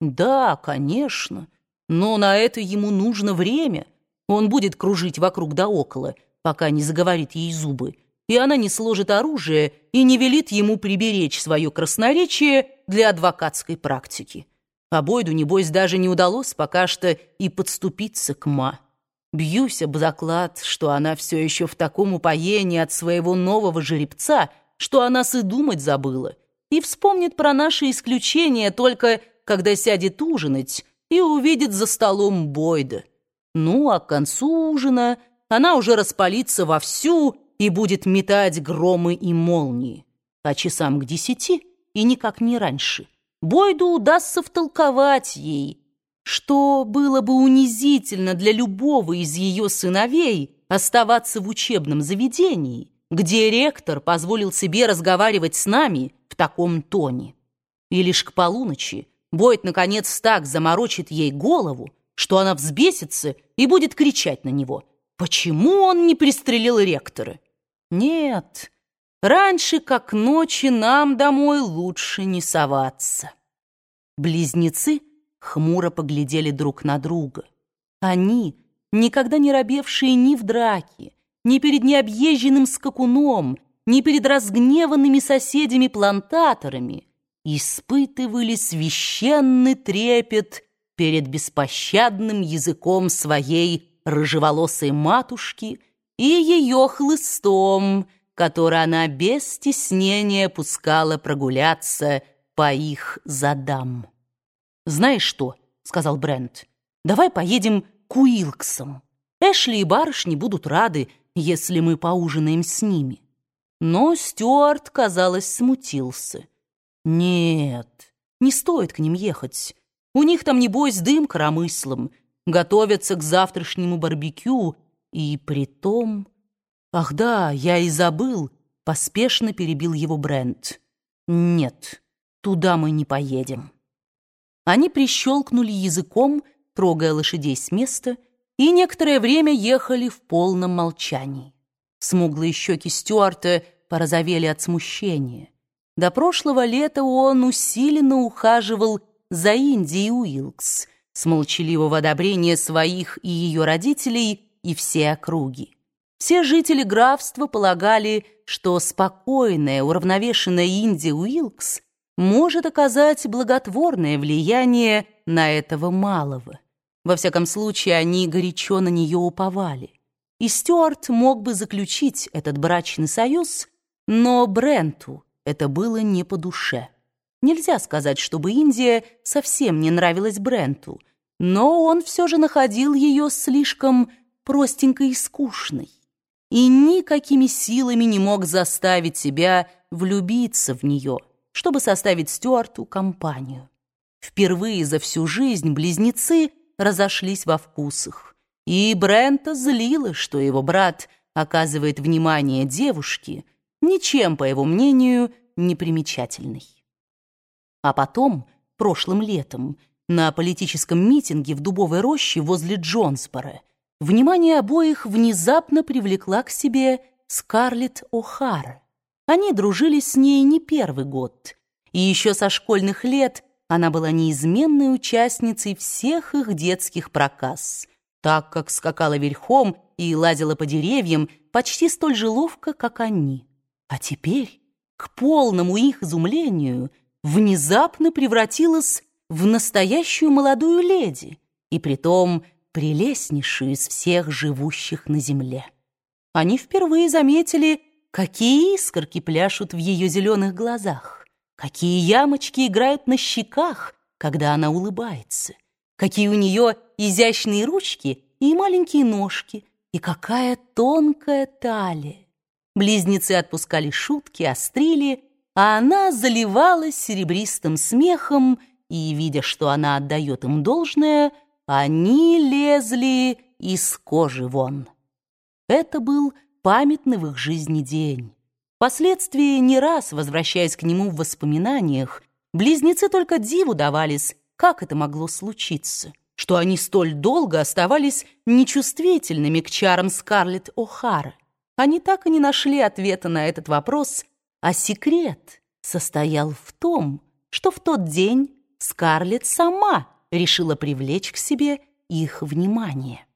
Да, конечно, но на это ему нужно время. Он будет кружить вокруг да около, пока не заговорит ей зубы, и она не сложит оружие и не велит ему приберечь свое красноречие для адвокатской практики. А Бойду, небось, даже не удалось пока что и подступиться к Ма. Бьюсь об заклад, что она все еще в таком упоении от своего нового жеребца, что она нас и думать забыла, и вспомнит про наши исключения только когда сядет ужинать и увидит за столом Бойда. Ну, а к концу ужина она уже распалится вовсю и будет метать громы и молнии. А часам к десяти и никак не раньше — Бойду удастся втолковать ей, что было бы унизительно для любого из ее сыновей оставаться в учебном заведении, где ректор позволил себе разговаривать с нами в таком тоне. И лишь к полуночи Бойд наконец так заморочит ей голову, что она взбесится и будет кричать на него, почему он не пристрелил ректора. Нет, Раньше, как ночи, нам домой лучше не соваться. Близнецы хмуро поглядели друг на друга. Они, никогда не робевшие ни в драке, ни перед необъезженным скакуном, ни перед разгневанными соседями-плантаторами, испытывали священный трепет перед беспощадным языком своей рыжеволосой матушки и ее хлыстом, который она без стеснения пускала прогуляться по их задам. «Знаешь что?» — сказал Брент. «Давай поедем к Уилксам. Эшли и барышни будут рады, если мы поужинаем с ними». Но Стюарт, казалось, смутился. «Нет, не стоит к ним ехать. У них там, небось, дым коромыслом. Готовятся к завтрашнему барбекю, и при том...» «Ах да, я и забыл», — поспешно перебил его Брент. «Нет, туда мы не поедем». Они прищелкнули языком, трогая лошадей с места, и некоторое время ехали в полном молчании. Смуглые щеки Стюарта порозовели от смущения. До прошлого лета он усиленно ухаживал за Индией Уилкс с молчаливого одобрения своих и ее родителей и все округи. Все жители графства полагали, что спокойная, уравновешенная Индия Уилкс может оказать благотворное влияние на этого малого. Во всяком случае, они горячо на нее уповали. И Стюарт мог бы заключить этот брачный союз, но Бренту это было не по душе. Нельзя сказать, чтобы Индия совсем не нравилась Бренту, но он все же находил ее слишком простенькой и скучной и никакими силами не мог заставить себя влюбиться в нее, чтобы составить Стюарту компанию. Впервые за всю жизнь близнецы разошлись во вкусах, и Брента злило, что его брат оказывает внимание девушке, ничем, по его мнению, непримечательной. А потом, прошлым летом, на политическом митинге в Дубовой роще возле Джонсборо Внимание обоих внезапно привлекла к себе Скарлетт О'Хара. Они дружили с ней не первый год, и еще со школьных лет она была неизменной участницей всех их детских проказ, так как скакала верхом и лазила по деревьям почти столь же ловко, как они. А теперь, к полному их изумлению, внезапно превратилась в настоящую молодую леди, и притом прелестнейшую из всех живущих на земле. Они впервые заметили, какие искорки пляшут в ее зеленых глазах, какие ямочки играют на щеках, когда она улыбается, какие у нее изящные ручки и маленькие ножки, и какая тонкая талия. Близнецы отпускали шутки, острили, а она заливалась серебристым смехом и, видя, что она отдает им должное, они лезли из кожи вон. Это был памятный в их жизни день. Впоследствии, не раз возвращаясь к нему в воспоминаниях, близнецы только диву давались, как это могло случиться, что они столь долго оставались нечувствительными к чарам Скарлетт О'Хара. Они так и не нашли ответа на этот вопрос, а секрет состоял в том, что в тот день Скарлетт сама решила привлечь к себе их внимание.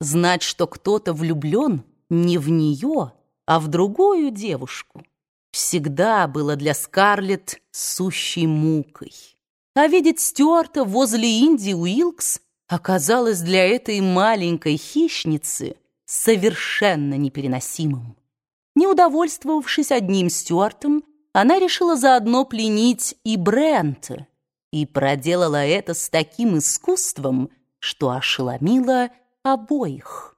Знать, что кто-то влюблен не в нее, а в другую девушку, всегда было для Скарлетт сущей мукой. А видеть Стюарта возле Инди Уилкс оказалось для этой маленькой хищницы совершенно непереносимым. Не удовольствовавшись одним Стюартом, она решила заодно пленить и Брента, и проделала это с таким искусством, что ошеломило обоих.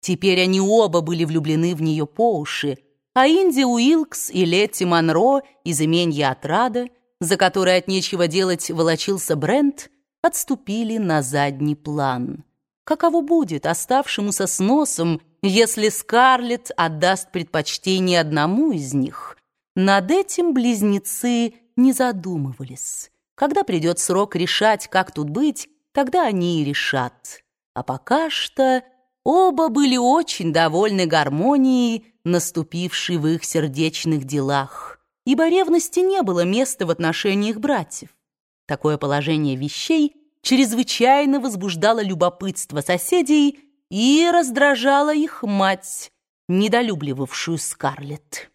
Теперь они оба были влюблены в нее по уши, а Инди Уилкс и Летти Монро из именья Отрада, за которой от нечего делать волочился Брент, отступили на задний план. Каково будет оставшемуся с носом, если Скарлетт отдаст предпочтение одному из них? Над этим близнецы не задумывались. Когда придет срок решать, как тут быть, тогда они и решат. А пока что оба были очень довольны гармонией, наступившей в их сердечных делах, ибо ревности не было места в отношениях братьев. Такое положение вещей чрезвычайно возбуждало любопытство соседей и раздражало их мать, недолюбливавшую Скарлетт.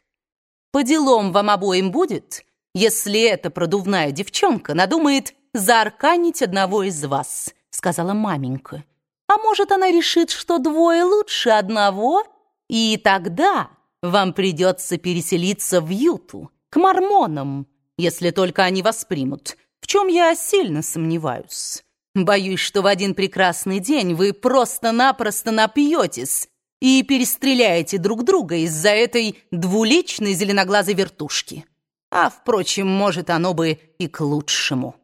«По делам вам обоим будет, если эта продувная девчонка надумает заарканить одного из вас», сказала маменька. «А может, она решит, что двое лучше одного, и тогда вам придется переселиться в Юту, к мормонам, если только они воспримут» в чем я сильно сомневаюсь. Боюсь, что в один прекрасный день вы просто-напросто напьетесь и перестреляете друг друга из-за этой двуличной зеленоглазой вертушки. А, впрочем, может, оно бы и к лучшему».